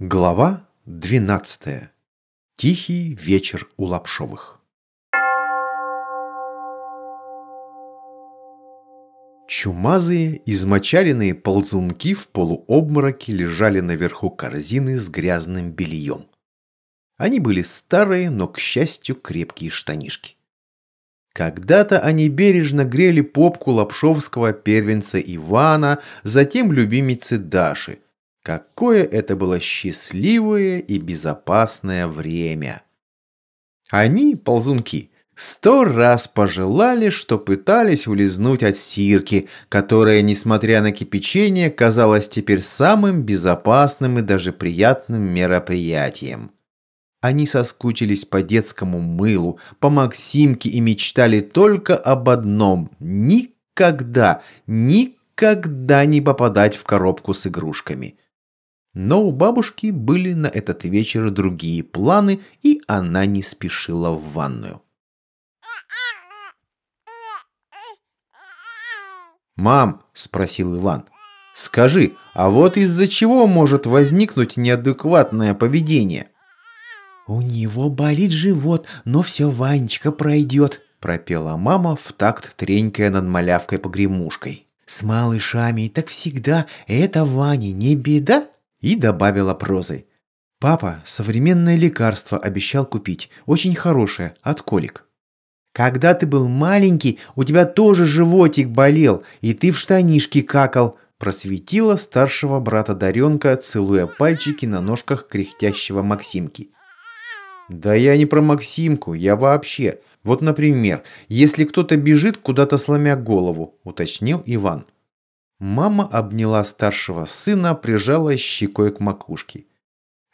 Глава 12. Тихий вечер у Лапшовых. Чумазые, измочаленные ползунки в полуобмороке лежали наверху корзины с грязным бельем. Они были старые, но, к счастью, крепкие штанишки. Когда-то они бережно грели попку лапшовского первенца Ивана, затем любимицы Даши – Какое это было счастливое и безопасное время! Они, ползунки, сто раз пожелали, что пытались улизнуть от стирки, которая, несмотря на кипячение, казалась теперь самым безопасным и даже приятным мероприятием. Они соскучились по детскому мылу, по Максимке и мечтали только об одном – никогда, никогда не попадать в коробку с игрушками – но у бабушки были на этот вечер другие планы, и она не спешила в ванную. «Мам», — спросил Иван, — «скажи, а вот из-за чего может возникнуть неадекватное поведение?» «У него болит живот, но все, Ванечка, пройдет», — пропела мама в такт тренькая над малявкой-погремушкой. «С малышами так всегда, это Ване не беда?» И добавила прозой. «Папа современное лекарство обещал купить, очень хорошее, от колик». «Когда ты был маленький, у тебя тоже животик болел, и ты в штанишки какал», просветила старшего брата Даренка, целуя пальчики на ножках кряхтящего Максимки. «Да я не про Максимку, я вообще. Вот, например, если кто-то бежит куда-то сломя голову», уточнил Иван. Мама обняла старшего сына, прижала щекой к макушке.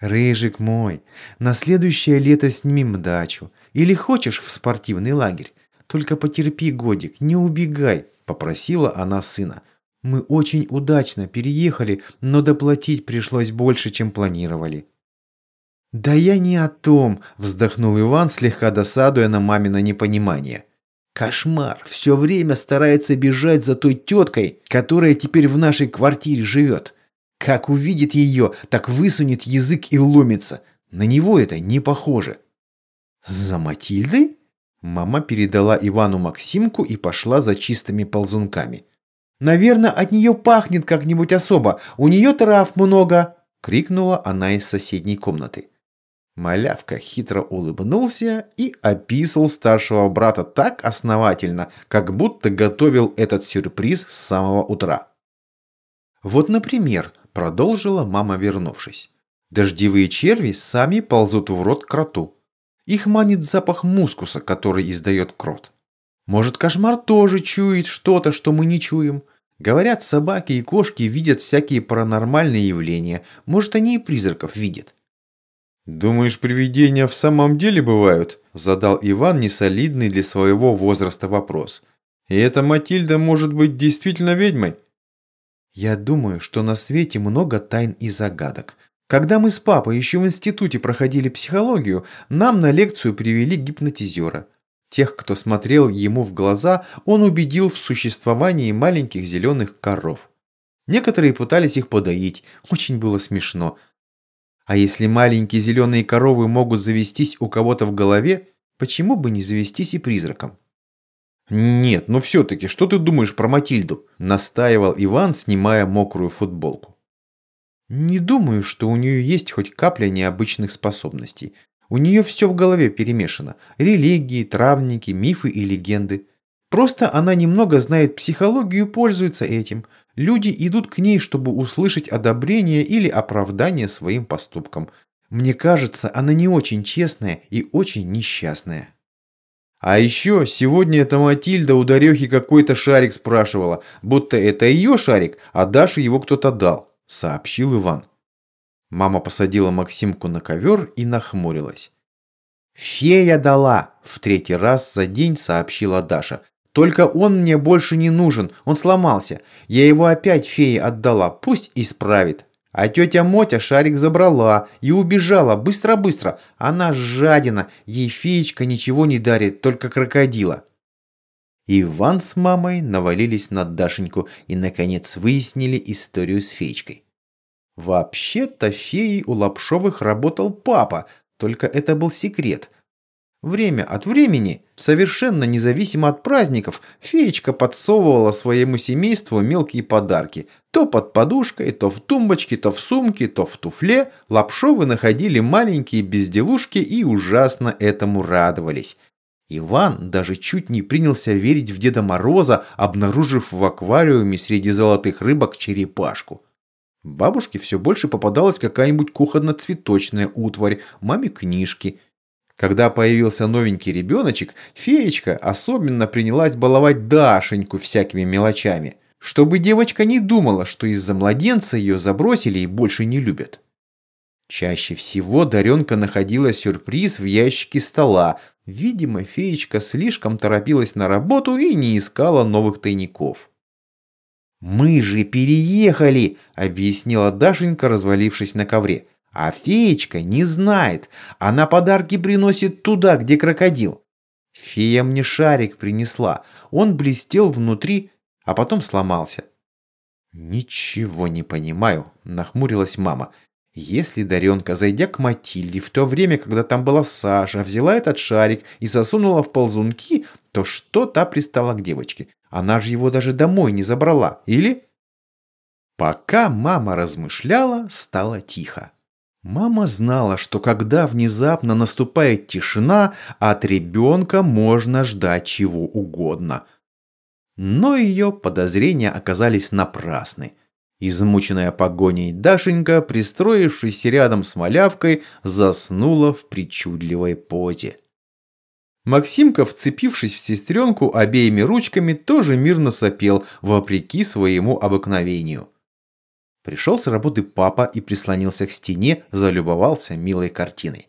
«Рыжик мой, на следующее лето снимем дачу. Или хочешь в спортивный лагерь? Только потерпи годик, не убегай», – попросила она сына. «Мы очень удачно переехали, но доплатить пришлось больше, чем планировали». «Да я не о том», – вздохнул Иван, слегка досадуя на мамино непонимание. Кошмар. Все время старается бежать за той теткой, которая теперь в нашей квартире живет. Как увидит ее, так высунет язык и ломится. На него это не похоже. За Матильдой? Мама передала Ивану Максимку и пошла за чистыми ползунками. «Наверное, от нее пахнет как-нибудь особо. У нее трав много!» – крикнула она из соседней комнаты. Малявка хитро улыбнулся и описал старшего брата так основательно, как будто готовил этот сюрприз с самого утра. «Вот, например», – продолжила мама, вернувшись, – «дождевые черви сами ползут в рот кроту. Их манит запах мускуса, который издает крот. Может, кошмар тоже чует что-то, что мы не чуем?» Говорят, собаки и кошки видят всякие паранормальные явления. Может, они и призраков видят. «Думаешь, привидения в самом деле бывают?» – задал Иван несолидный для своего возраста вопрос. «И эта Матильда может быть действительно ведьмой?» «Я думаю, что на свете много тайн и загадок. Когда мы с папой еще в институте проходили психологию, нам на лекцию привели гипнотизера. Тех, кто смотрел ему в глаза, он убедил в существовании маленьких зеленых коров. Некоторые пытались их подоить, очень было смешно – а если маленькие зеленые коровы могут завестись у кого-то в голове, почему бы не завестись и призраком? «Нет, но все-таки, что ты думаешь про Матильду?» – настаивал Иван, снимая мокрую футболку. «Не думаю, что у нее есть хоть капля необычных способностей. У нее все в голове перемешано. Религии, травники, мифы и легенды. Просто она немного знает психологию и пользуется этим. Люди идут к ней, чтобы услышать одобрение или оправдание своим поступкам. Мне кажется, она не очень честная и очень несчастная. А еще сегодня эта Матильда у Дарехи какой-то шарик спрашивала, будто это ее шарик, а Даше его кто-то дал, сообщил Иван. Мама посадила Максимку на ковер и нахмурилась. «Фея дала!» – в третий раз за день сообщила Даша. Только он мне больше не нужен, он сломался. Я его опять фее отдала, пусть исправит. А тетя Мотя шарик забрала и убежала быстро-быстро. Она жадина, ей феечка ничего не дарит, только крокодила. Иван с мамой навалились на Дашеньку и, наконец, выяснили историю с феечкой. Вообще-то феей у Лапшовых работал папа, только это был секрет. Время от времени, совершенно независимо от праздников, феечка подсовывала своему семейству мелкие подарки. То под подушкой, то в тумбочке, то в сумке, то в туфле Лапшовы находили маленькие безделушки и ужасно этому радовались. Иван даже чуть не принялся верить в Деда Мороза, обнаружив в аквариуме среди золотых рыбок черепашку. Бабушке все больше попадалась какая-нибудь кухонно-цветочная утварь, маме книжки. Когда появился новенький ребеночек, феечка особенно принялась баловать Дашеньку всякими мелочами, чтобы девочка не думала, что из-за младенца ее забросили и больше не любят. Чаще всего Даренка находила сюрприз в ящике стола. Видимо, феечка слишком торопилась на работу и не искала новых тайников. «Мы же переехали!» – объяснила Дашенька, развалившись на ковре. «А феечка не знает. Она подарки приносит туда, где крокодил. Фея мне шарик принесла. Он блестел внутри, а потом сломался». «Ничего не понимаю», – нахмурилась мама. Если Даренка, зайдя к Матильде в то время, когда там была Саша, взяла этот шарик и засунула в ползунки, то что та пристала к девочке? Она же его даже домой не забрала, или? Пока мама размышляла, стало тихо. Мама знала, что когда внезапно наступает тишина, от ребенка можно ждать чего угодно. Но ее подозрения оказались напрасны. Измученная погоней Дашенька, пристроившись рядом с малявкой, заснула в причудливой позе. Максимка, вцепившись в сестренку обеими ручками, тоже мирно сопел, вопреки своему обыкновению. Пришел с работы папа и прислонился к стене, залюбовался милой картиной.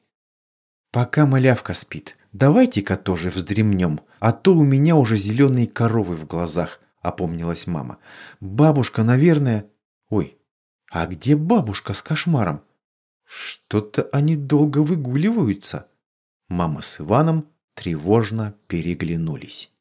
«Пока малявка спит, давайте-ка тоже вздремнем, а то у меня уже зеленые коровы в глазах», — опомнилась мама. «Бабушка, наверное...» «Ой, а где бабушка с кошмаром?» «Что-то они долго выгуливаются». Мама с Иваном тревожно переглянулись.